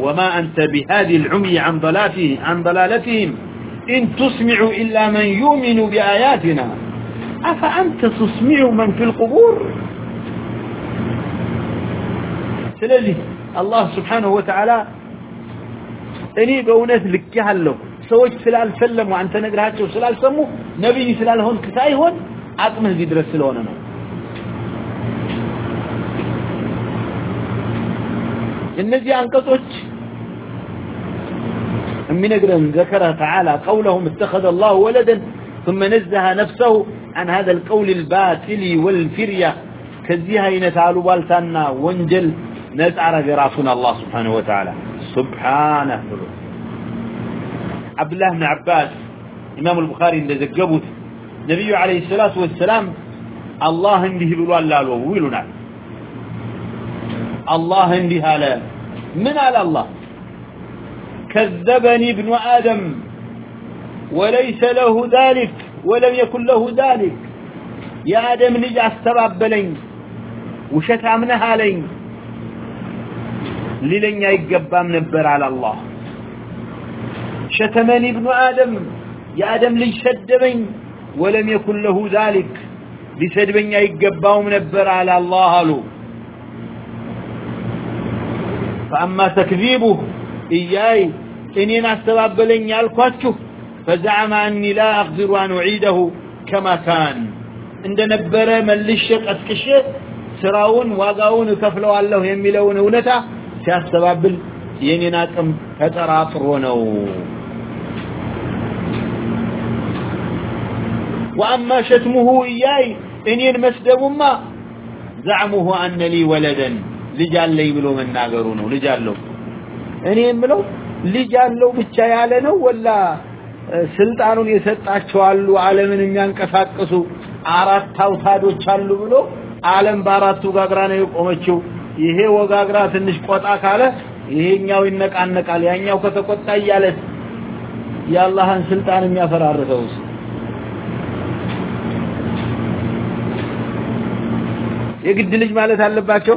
وما أنت بهذه العمي عن ضلالتهم عن ضلالتهم. إن تسمع إلا من يؤمن بآياتنا. أفأنت تسمع من في القبور؟ سلالي الله سبحانه وتعالى أني بونت لك هلو سويت سلال سلم وعنت نقرهاتشو سلال سمو نبي سلال هون كتاي هون عقمه قد رسلونا نو النزي أنقصوش من أجل ذكر تعالى قولهم اتخذ الله ولدا ثم نزه نفسه عن هذا القول الباطل والفرية كذيها ينتعلوا بالتانا وانجل نزعر غرافنا الله سبحانه وتعالى. سبحانه. عبد الله بن عباس، إمام البخاري اللي ذكبت نبي عليه الصلاة والسلام، الله انده بلوان لالو ويلنا الله انده على من على الله؟ كذبني ابن آدم وليس له ذلك ولم يكن له ذلك. يا آدم نجع السباب لين وشتعمنها لين. للن يقبى منبر على الله. شتمني ابن آدم. يا آدم لي شدبين ولم يكن له ذلك. لسدبين يقبى منبر على الله. له فأما تكذيبه إياي، إني نستبابلين يالكواتشو فزعم أني لا أقدر أن أعيده كما كان. عند نبرة من للشق أسكشة سراون واقاون كفلوا الله يميلون ونتا سيستبابل يني ناكم فتراطرونو وأما شتمه إياي، إني المسدب ما زعمه أن لي ولدا. لجال لي بلو من ناقرونه لجال له እኔ የምለው ልጅ ያለው ብቻ ያለ ነው ወላ ስልጣኑን የሰጣቸው አሉ ዓለምን የሚያንቀሳቅሱ አራት አውታዶች አሉ ብሎ ዓለም በአራቱ ወጋግራ ነው የቆመችው። ይሄ ወጋግራ ትንሽ ቆጣ ካለ ይሄኛው ይነቃነቃል፣ ያኛው ከተቆጣ እያለ የአላህን ስልጣን የሚያፈራርሰው የግድ ልጅ ማለት አለባቸው።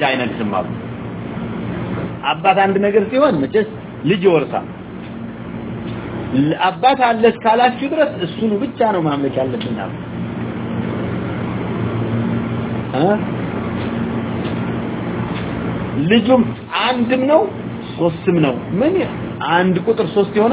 جانا سما نگر نا چیز لڑا سلسل سن وان سم نو سمن آند کو سیون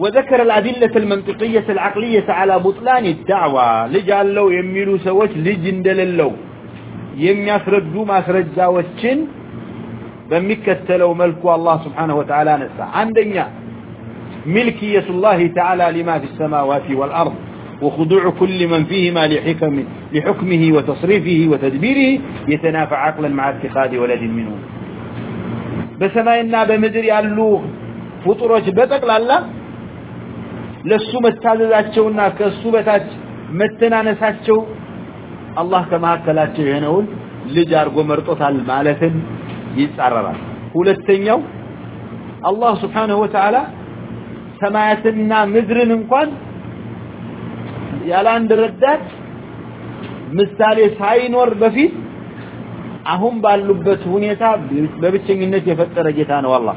وذكر الأدلة المنطقية العقلية على بطلان الدعوة. لجال لو يميلوا سوش لجندل اللو يميسردوا ما سرجا وشن بمكتلوا ملكوا الله سبحانه وتعالى نسا. عندنا ملكية الله تعالى لما في السماوات والأرض. وخضوع كل من فيهما لحكم لحكمه وتصريفه وتدبيره. يتنافع عقلا مع اتخاذ ولد منه. بسمائنا بمدر يالو. فطرة بتقل الله. ለሱ መታዘዛቸውና ከሱ በታች መተናነሳቸው አላህ ከመሐከላቸው የሆነውን ልጅ አርጎ መርጦታል ማለትን ይጻረራል ሁለተኛው አላህ Subhanahu Wa ሰማያትና ምድርን እንኳን ያላንድ ረዳት ምሳሌ ሳይኖር በፊት አሁን ባሉበት ሁኔታ በብቸኝነት የፈጠረ ጌታ ነው አላህ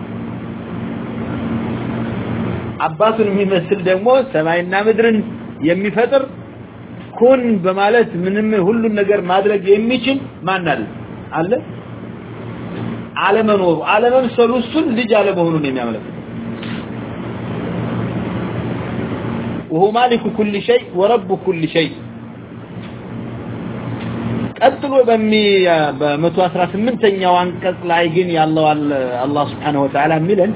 አባቱን የሚመስል ደግሞ ሰማይና ምድርን የሚፈጥር ኩን በማለት ምንም ሁሉን ነገር ማድረግ የሚችል ማን አለ አለ አለመኖሩ አለመምሰሉ እሱን ልጅ አለመሆኑን የሚያመለክት وهو مالك كل شيء ورب كل شيء ቀጥሎ በሚ በ118ኛው አንቀጽ ላይ ግን ያለው አላህ Subhanahu Wa Ta'ala ሚለን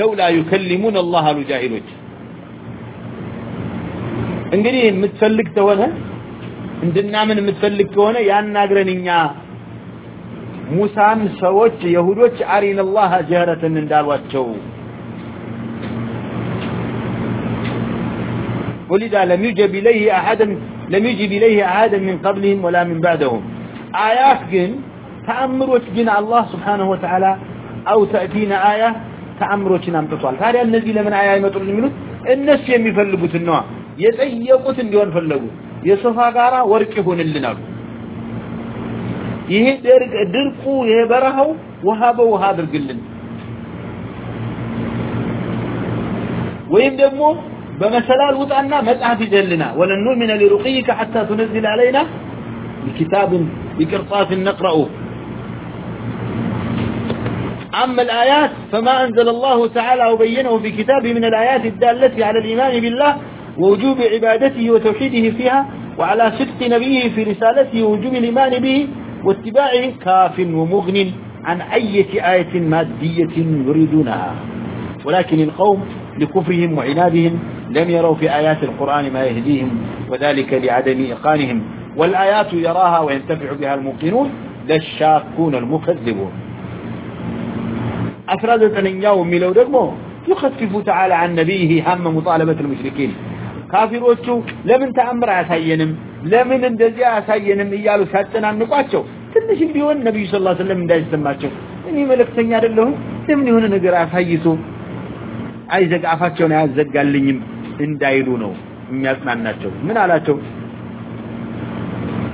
لولا يكلمون الله አሉ ጃሂሎች እንግዲህ የምትፈልግ ተሆነ እንድናምን የምትፈልግ ከሆነ ያናግረን እኛ ሙሳን ሰዎች የሁዶች አሪን الله ጀህረትን እንዳሏቸው ولذا لم يجب إليه أحدا لم يجب إليه أحدا من قبلهم ولا من بعدهم آيات جن تأمرت جن الله سبحانه وتعالى أو تأتينا آية ተአምሮችን አምጥቷል ታዲያ እነዚህ ለምን አያይመጡልኝ ምሉት እነሱ የሚፈልጉት ነው የጠየቁት እንዲሆን ፈለጉ የሶፋ ጋራ ወርቅ ይሆንልን አሉ ይሄ ድርቅ ድርቁ የበረሃው ውሃ በውሃ አድርግልን ወይም ደግሞ በመሰላል ውጣና መጽሐፍ ይደልና ወለኑ ምን ሊሩቂካ حتى تنزل علينا كتاب بقرطاس نقراه أما الآيات فما أنزل الله تعالى وبينه في كتابه من الآيات الدالة على الإيمان بالله ووجوب عبادته وتوحيده فيها وعلى صدق نبيه في رسالته ووجوب الإيمان به واتباعه كاف ومغن عن أي آية مادية يريدونها. ولكن القوم لكفرهم وعنادهم لم يروا في آيات القرآن ما يهديهم وذلك لعدم إقانهم والآيات يراها وينتفع بها الموقنون للشاكون المكذبون. أفرادت أن يوم ملو دقمو يخفف تعالى عن نبيه هم مطالبة المشركين ካፊሮቹ ለምን ተአምር አያሳየንም ለምን እንደዚህ አያሳየንም እያሉ ሲያጨናንቋቸው ትንሽም ቢሆን ነቢዩ ስ ሰለም እንዳይሰማቸው እኔ መልእክተኛ አይደለሁም ለምን የሆነ ነገር አሳይቶ አይዘግ አፋቸውን አያዘጋልኝም እንዳይሉ ነው የሚያጽናናቸው ምን አላቸው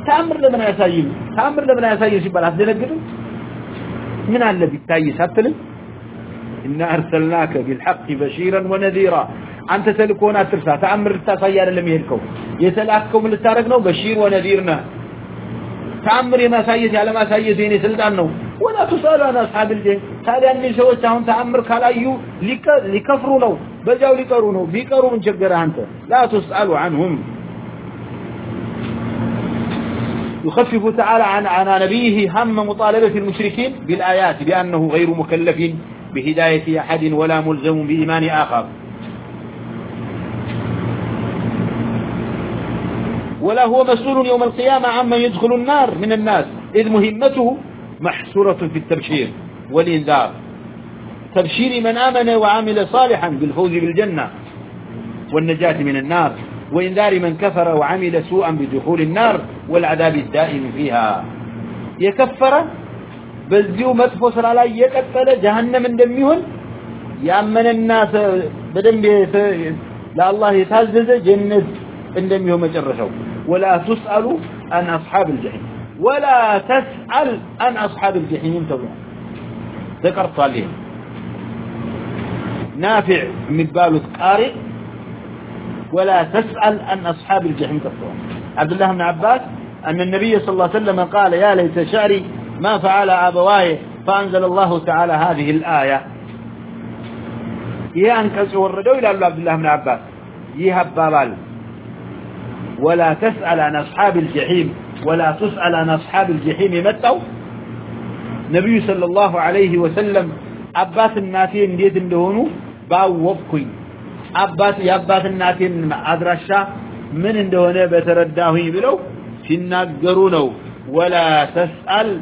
ተአምር ለምን አያሳይም ተአምር ለምን አያሳይም ሲባል አስደነግጥም ምን አለ ቢታይ ሳትልም إن أرسلناك بالحق بشيرا ونذيرا. أنت تلكونا ترسا تأمر التاسيار لم يهلكو يسلعكم لتارقنا بشير ونذيرنا تأمر ما سايس على ما سايسيني سلطانه ولا تسأل عن أصحاب الجهل تالي أني سوى تهم تأمر كالأيو لكفروا لو بجاو لكرونه بيكروا من شقر أنت لا تسأل عنهم يخفف تعالى عن عن نبيه هم مطالبة المشركين بالآيات بأنه غير مكلفين بهداية أحد ولا ملزم بإيمان آخر. ولا هو مسؤول يوم القيامة عمن يدخل النار من الناس. إذ مهمته محصورة في التبشير والإنذار. تبشير من آمن وعمل صالحا بالفوز بالجنة والنجاة من النار. وإنذار من كفر وعمل سوءا بدخول النار والعذاب الدائم فيها. يكفر በዚሁ መጥፎ ስራ ላይ የቀጠለ ጀሃነም እንደሚሆን ያመነ الناس በደንብ ለአላህ የታዘዘ ጀነት እንደሚሆን መጨረሻው ولا تسأل عن أصحاب الجحيم ولا تسأل عن أصحاب الجحيم تبع ذكرت عليهم نافع مقبالة قارئ ولا تسأل عن أصحاب الجحيم تبع عبد الله بن عباس أن النبي صلى الله عليه وسلم قال يا ليت شعري ما فعل أبواه فأنزل الله تعالى هذه الآية. إيه أنكس وردوا إلى عبد الله بن عباس. يهب بالال ولا تسأل عن أصحاب الجحيم. ولا تسأل عن أصحاب الجحيم. متوا نبي صلى الله عليه وسلم. عباس الناتين ديت اندهونو؟ باوبكوي عباس يا عباس الناتين أدرشا من اندهونه بترداهي بلو؟ تناقرونو. ولا تسأل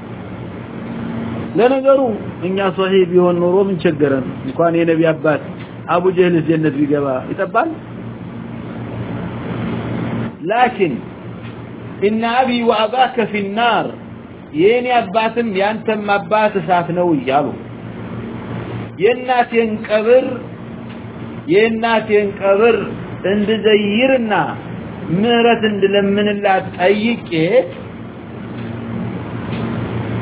ለነገሩ እኛ ሷሂህ ቢሆን ኖሮ ምን ቸገረን? እንኳን የነብይ አባት አቡ ጀህል ዘነት ቢገባ ይጣባል لكن ان ابي واباك في النار يني اباتم يانتم ابات اسات نو يالو يناتين قبر يناتين قبر اندزيرنا مهرت اندلمنلا طيقيه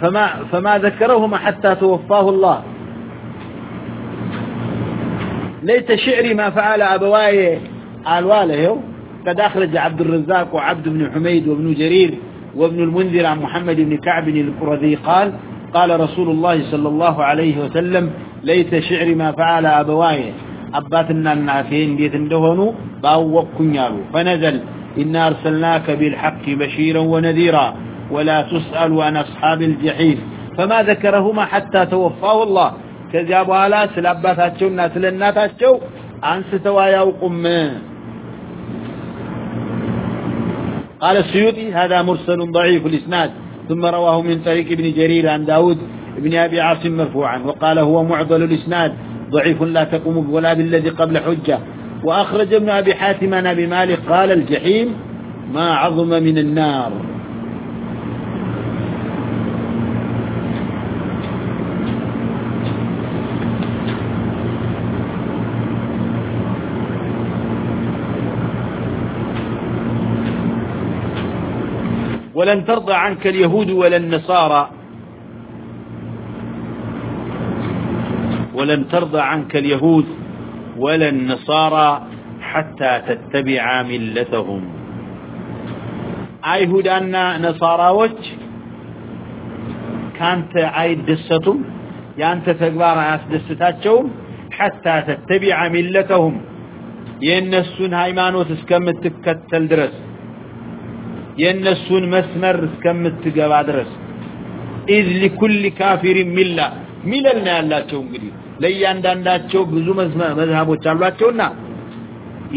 فما, فما ذكرهما حتى توفاه الله. ليت شعري ما فعل أبواي الواله قد أخرج عبد الرزاق وعبد بن حميد وابن جرير وابن المنذر عن محمد بن كعب القرذي قال قال رسول الله صلى الله عليه وسلم ليت شعري ما فعل أبواي. أباتنا النافين بيت اندهنوا باوقكن يالو. فنزل إنا أرسلناك بالحق بشيرا ونذيرا. ولا تسأل عن أصحاب الجحيم. فما ذكرهما حتى توفاه الله. كذابوا على سلاباتاتشو الناس للناتاتشو أنستوا يوقم قال السيوطي هذا مرسل ضعيف الإسناد። ثم رواه من طريق ابن جرير عن داود ابن أبي عاصم مرفوعا، وقال هو معضل الإسناد. ضعيف لا تقوم ولا بالذي قبل حجة. وأخرج ابن أبي حاتم عن أبي مالك قال الجحيم ما عظم من النار. ولن ترضى عنك اليهود ولا النصارى. ولن ترضى عنك اليهود ولا النصارى حتى تتبع ملتهم. أيهودنا نصارى وجه كانت عيد يانت تقبار حتى تتبع ملتهم ينسون هايمانوت اسكم تكتل درس የነሱን መስመር እስከምትገባ ድረስ اذ لكل كافر مله ሚለልና ያላቸው እንግዲህ ለያንዳንዳቸው ብዙ መስመር መዛቦች አሏቸውና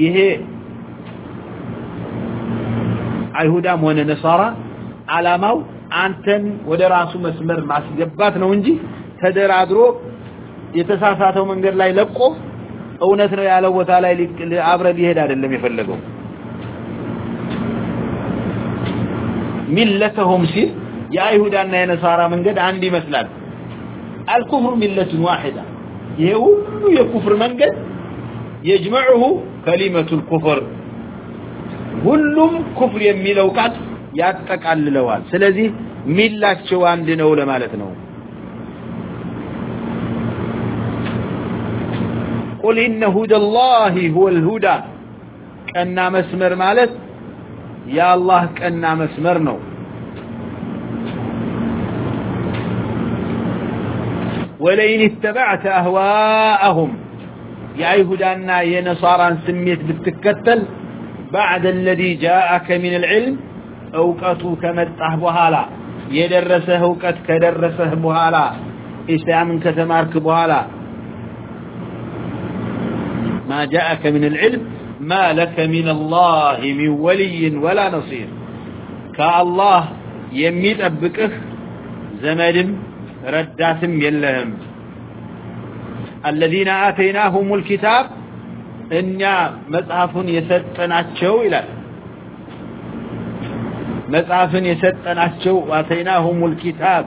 ይሄ አይሁዳም ሆነ ነሳራ አላማው አንተን ወደ ራሱ መስመር ማስገባት ነው እንጂ ተደራድሮ የተሳሳተው መንገድ ላይ ለቆ እውነት ነው ያለው ቦታ ላይ አብረ ሊሄድ አይደለም የፈለገው ملتهم سير يا يهود أن ينصارى من عندي الكفر ملة واحدة. يهود يكفر من يجمعه كلمة الكفر. كلهم كفر يمي كات ياتك على اللوال سلذي ملة شو عندنا ولا مالتنا قل إن هدى الله هو الهدى كأننا مسمر مالت يا الله كأننا مسمرنا ولئن اتبعت أهواءهم يا يهودانا يا نصارى سميت بالتكتل بعد الذي جاءك من العلم أوقتوا كمتح بهالا يدرسه أوقت كدرسه بهالا إسلام كتمارك بهالا ما جاءك من العلم ما لك من الله من ولي ولا نصير. كالله يميت أبكه زمدم رداتم يلهم الذين آتيناهم الكتاب إنيا مصحف يسطناچو إلى مصحف يسطناچو وآتيناهم الكتاب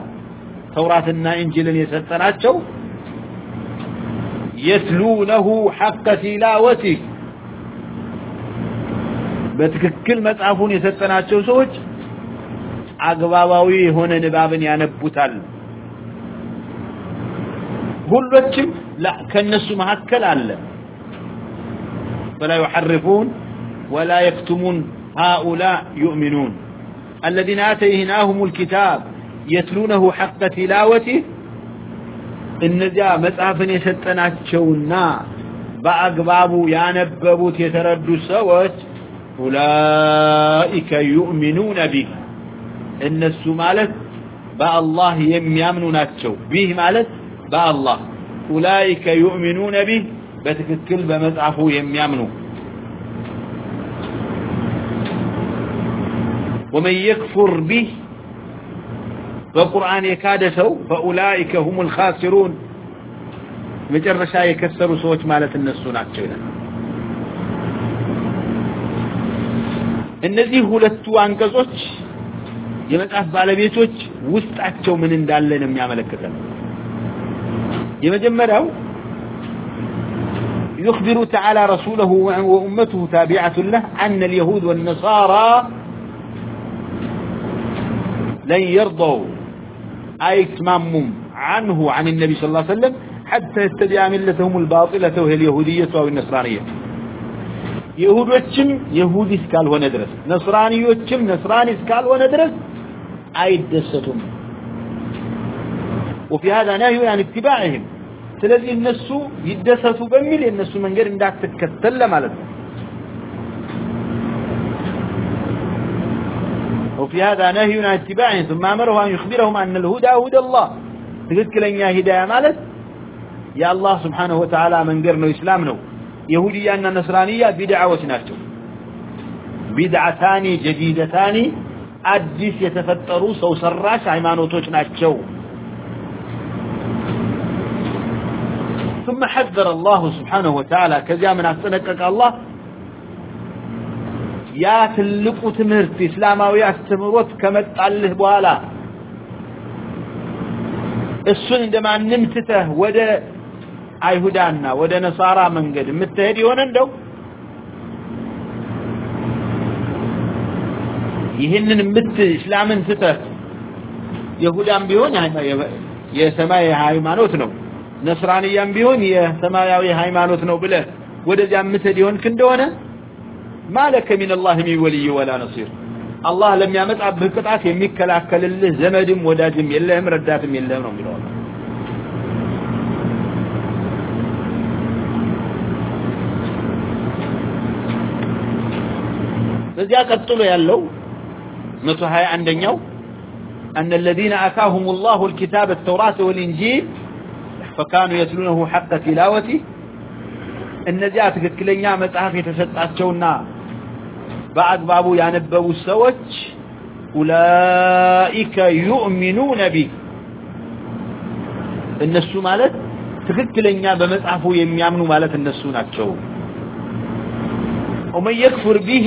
توراةنا إنجيل يسطناچو يتلونه حق تلاوته በትክክል መጽሐፉን የሰጠናቸው ሰዎች አግባባዊ የሆነ ንባብን ያነቡታል ሁሎችም ከነሱ መካከል አለ فلا يحرفون ولا يكتمون هؤلاء يؤمنون الذين آتيناهم الكتاب يتلونه حق تلاوته እነዚያ መጽሐፍን የሰጠናቸውና በአግባቡ ያነበቡት የተረዱ ሰዎች أولئك يؤمنون به. إن الناس مالت بالله يميامنون أتشو به مالت باء الله. أولئك يؤمنون به. بتكتكل بمزعفه يميامنون ومن يكفر به والقرآن يكادسه فأولئك هم الخاسرون. مجرشا يكسروا سوات مالت الناس ناتشو እነዚህ ሁለቱ አንቀጾች የመጽሐፍ ባለቤቶች ውስጣቸው ምን እንዳለ ነው የሚያመለክተን የመጀመሪያው يخبر تعالى رسوله وأمته تابعة له أن اليهود والنصارى لن يرضوا أي تمامهم عنه عن النبي صلى الله عليه وسلم حتى يتبع ملتهم الباطلة وهي اليهودية أو النصرانية يهود وچم يهود اسكال وندرس نصراني وچم نصراني اسكال وندرس أي دستهم وفي هذا نهي عن اتباعهم ስለዚህ እነሱ ይደሰቱ በሚል የነሱ መንገድ እንዳትከተል ለማለት ነው وفي هذا نهي عن اتباعهم ثم امره ان يخبرهم ان الهدى هدى الله تذكرنيا هدايه ማለት يا الله سبحانه وتعالى መንገድ ነው እስላም ነው يهودية أن نصرانية بدعوة ناتو بدعتان جديدتان أدس يتفتر سو سراش عمانوتوش ناتو ثم حذر الله سبحانه وتعالى كذا من أستنكك الله يا تلق تمرت إسلاماوي أستمرت كمتعله بوالا السن عندما نمتته وده አይሁዳና ወደ ነሳራ መንገድ የምትሄድ ይሆን እንደው ይህንን ምት እስላምን ትተህ የሁዳም ቢሆን የሰማይ ሃይማኖት ነው ነስራንያም ቢሆን የሰማያዊ ሃይማኖት ነው ብለህ ወደዚያ የምትሄድ ይሆንክ እንደሆነ ማለከ ሚን አላህ ሚን ወልይ ወላ ነሲር አላህ ለሚያመጣብህ ቅጣት የሚከላከልልህ ዘመድም ወዳጅም የለህም ረዳትም የለህም ነው የሚለው በዚያ ቀጥሎ ያለው 121ኛው أن الذين آتاهم الله الكتاب التوراة والإنجيل فكانوا يتلونه حق تلاوته እነዚያ ትክክለኛ መጽሐፍ የተሰጣቸውና በአግባቡ ያነበቡ ሰዎች ኡላኢከ ዩእሚኑነ ቢህ እነሱ ማለት ትክክለኛ በመጽሐፉ የሚያምኑ ማለት እነሱ ናቸው ወመን የክፉር ቢህ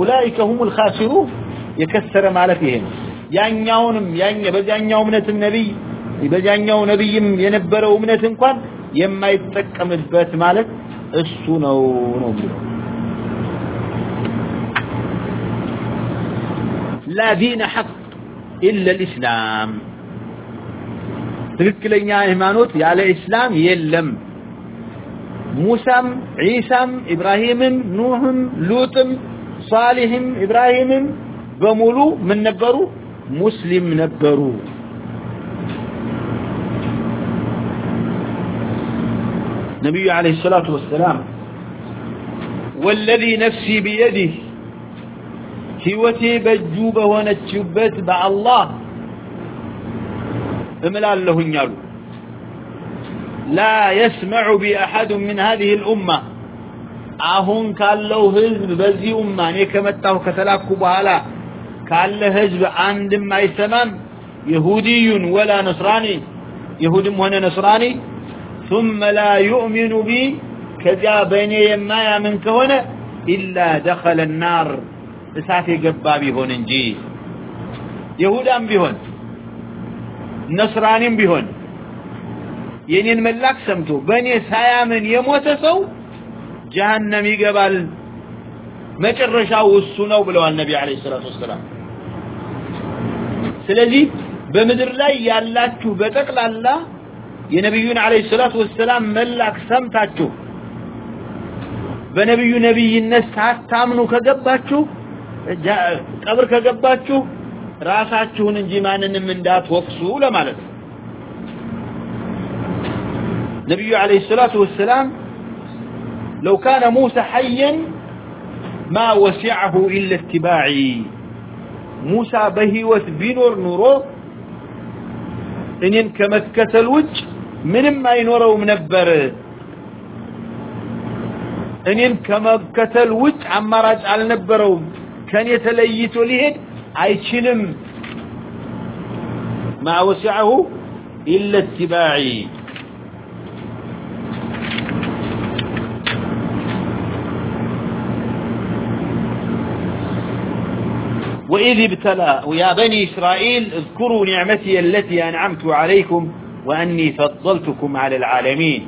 ኡላኢከ ሁሙል ኻሲሩን የከሰረ ማለት ይሄ ነው ያኛውንም ያኛ በዛኛው እምነትም ነብይ በዛኛው ነብይም የነበረው እምነት እንኳን የማይጠቀምበት ማለት እሱ ነው ነው የሚለው لا دين حق إلا الإسلام ትክክለኛ ሃይማኖት ያለ እስላም የለም ሙሳም ዒሳም ኢብራሂምም ኑህም ሉጥም ሳሊህም ኢብራሂምም بمولو من نبرو مسلم نبرو نبی علیہ الصلاة والسلام والذی نفسی بیدی ہیوتی بجوب ونچبت با اللہ املال لہن نيالو لا يسمع بأحد من هذه الأمة አሁን ካለው ህዝብ በዚህ ኡማ እኔ ከመጣሁ ከተላኩ በኋላ ካለ ህዝብ አንድም አይሰማም يهودي ولا نصراني يهود هنا نصراني ثم لا يؤمن بي كذا بيني يما يمن كهنا إلا دخل النار اساتي قبابي هون انجي يهودا بهون نصراني بهون የኔን መላክ ሰምቶ በእኔ ሳያምን የሞተ ሰው جهنم يقبل ما ترشا وسونو بلا النبي عليه الصلاه والسلام سلاجي بمدر لا يلاحظو بتقل الله يا نبيون عليه الصلاه والسلام ملك سمتاجو بنبيو نبي الناس تامنو كجباچو قبر كجباچو راساچون انجي مانن من دا توكسو لا مالك نبيو عليه الصلاه والسلام لو كان موسى حيا ما وسعه إلا اتباعي. موسى بهيوت بنور نورو، إنين كمكة الوجه من ما ينورو منبر إنين كمكة الوجه عمراج على نبرو. كان يتليت لهد عيشلم ما وسعه إلا اتباعي. وإذ ابتلى، ويا بني إسرائيل اذكروا نعمتي التي أنعمت عليكم وأني فضلتكم على العالمين.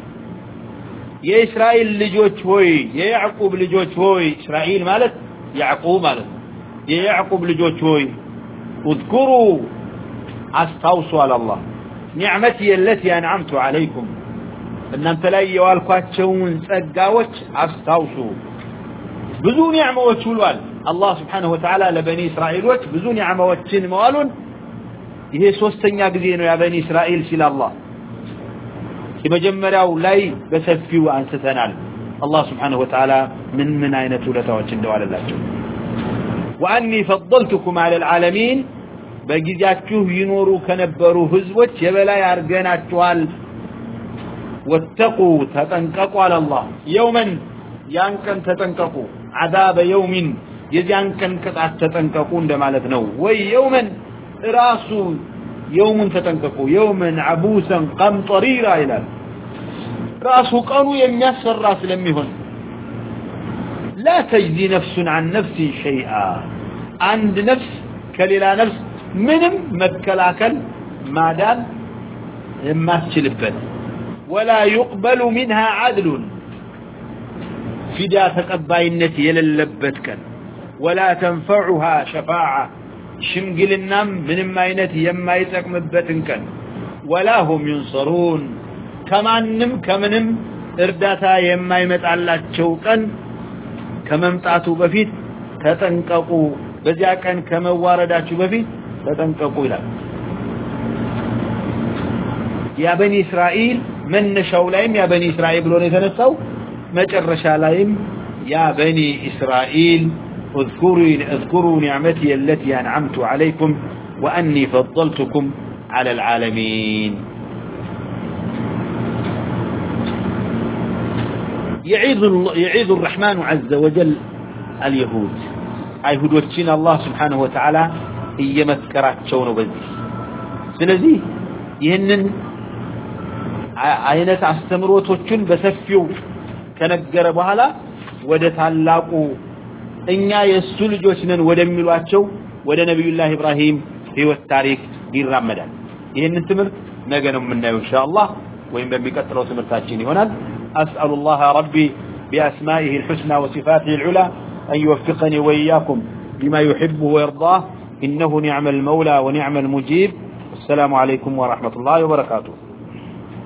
يا إسرائيل لجوت هوي، يا يعقوب لجوت هوي. إسرائيل مالت؟ يعقوب مالت. يا يعقوب لجوت هوي. اذكروا استوصوا على الله. نعمتي التي أنعمت عليكم. أن أنت لا يوالكواتشون سقاوش استوصوا بذو نعمة وتشولوال الله سبحانه وتعالى لبني إسرائيل وش بزون نعمة وتشين موالون ይሄ ሶስተኛ ጊዜ ነው ያ በኒ እስራኤል ሲል አላህ የመጀመሪያው ላይ በሰፊው አንስተናል አላህ Subhanahu Wa Ta'ala ምን ምን አይነት ውለታዎች እንደዋለላቸው واني فضلتكم على العالمين በጊዜያችሁ ይኖሩ ከነበሩ ህዝቦች የበላይ አርገናችኋል واتقوا تتنققوا على الله يوما يانكن تتنققوا عذاب يوم يزيان كن كتات تتنكقون ده نو. وي يوما راسو يوم تتنكقوا يوما عبوسا قم طريرا الى راسو قنو يميسر راس لميهن لا تجدي نفس عن نفسي شيئا. عند نفس كليلا نفس منم مكلاكل ما دام ما تشلفت ولا يقبل منها عدل. فدا تقباينت يللبت كان ولا تنفعها شفاعة. شمقلنا من ماينة يما يسقم بتنكن ولا هم ينصرون. كمان نم كمنم ارداتا يما يمت على تشوقن كممتاتو بفيت تتنققوا بزياكن كموارداتو بفيت تتنققوا إلى. يا بني إسرائيل من نشاو لايم يا بني إسرائيل بلون يتنسوا مجرشا لايم يا بني إسرائيل اذكروا, اذكروا نعمتي التي أنعمت عليكم وأني فضلتكم على العالمين يعيذ, يعيذ الرحمن عز وجل اليهود አይሁድ ወችን አላህ Subhanahu Wa Ta'ala እየመከራቸው ነው በዚህ ስለዚህ ይህንን አይነት አስተምሮቶችን በሰፊው ከነገረ በኋላ ወደ ታላቁ እኛ የእሱ ልጆች ነን ወደሚሏቸው ወደ ነቢዩላህ ኢብራሂም ህይወት ታሪክ ይራመዳል ይህንን ትምህርት ነገ ነው የምናየው ኢንሻአላህ ወይም በሚቀጥለው ትምህርታችን ይሆናል أسأل الله ربي بأسمائه الحسنى وصفاته العلى أن يوفقني وإياكم لما يحبه ويرضاه إنه نعم المولى ونعم المجيب السلام عليكم ورحمة الله وبركاته